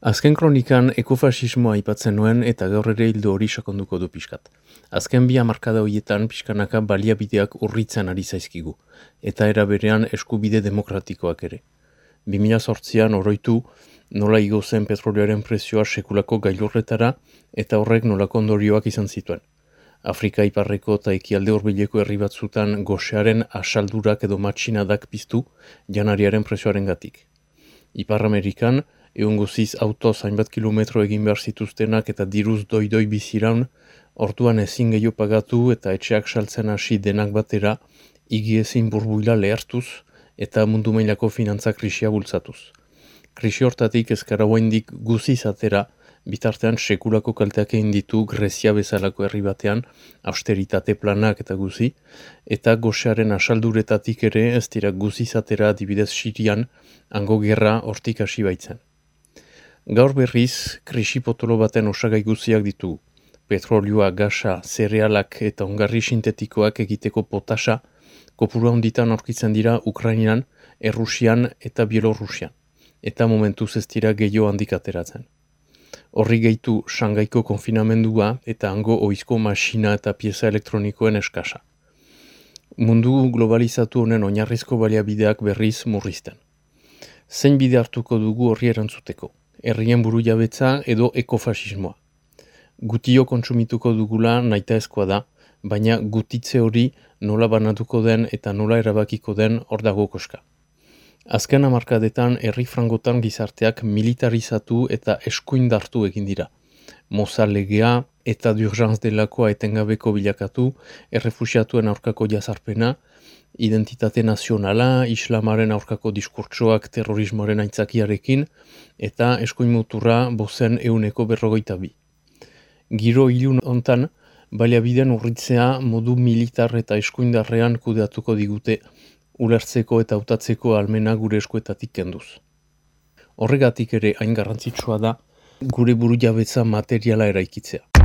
Azken kronikan ekofasismoa aipatzen nuen eta gaur ere hildo hori sakonduko du pixkat. Azken bi hamarkada horietan pixkanaka baliabideak urritzen ari zaizkigu, eta era berean eskubide demokratikoak ere. 2008an oroitu nola igo zen petrolioaren prezioa sekulako gailurretara eta horrek nolako ondorioak izan zituen. Afrika iparreko eta ekialde horbileko herri batzutan gosearen asaldurak edo matxinadak piztu janariaren prezioaren gatik. Ipar Amerikan, egun guziz auto zainbat kilometro egin behar zituztenak eta diruz doi-doi biziraun, orduan ezin gehiago pagatu eta etxeak saltzen hasi denak batera, igiezin burbuila lehartuz eta mundu mailako finantza krisia bultzatuz. Krisi hortatik ezkara guaindik guziz atera, bitartean sekulako kalteak egin ditu Grezia bezalako herri batean, austeritate planak eta guzi, eta goxearen asalduretatik ere ez dira guziz atera dibidez Sirian, ango gerra hortik hasi baitzen. Gaur berriz, krisi potolo baten osagai guziak ditu. Petrolioa, gasa, zerealak eta ongarri sintetikoak egiteko potasa, kopuru handitan aurkitzen dira Ukrainian, Errusian eta Bielorusian. Eta momentu ez dira gehiago handik ateratzen. Horri gehitu Shangaiko konfinamendua eta hango oizko masina eta pieza elektronikoen eskasa. Mundu globalizatu honen oinarrizko baliabideak berriz murrizten. Zein bide hartuko dugu horri erantzuteko? Herrien buru jabetza edo ekofasismoa. Gutio kontsumituko dugula naita ezkoa da, baina gutitze hori nola banatuko den eta nola erabakiko den hor dago koska. Azken amarkadetan herri frangotan gizarteak militarizatu eta eskuindartu egin dira. Moza legea eta d'urgence delakoa etengabeko bilakatu, errefusiatuen aurkako jazarpena, identitate nazionala, islamaren aurkako diskurtsoak terrorismoaren aitzakiarekin, eta eskuin muturra bozen euneko berrogeita bi. Giro ilun hontan, baliabiden urritzea modu militar eta eskuindarrean kudeatuko digute, ulertzeko eta utatzeko almena gure eskuetatik kenduz. Horregatik ere hain garrantzitsua da, gure buru jabetza materiala eraikitzea.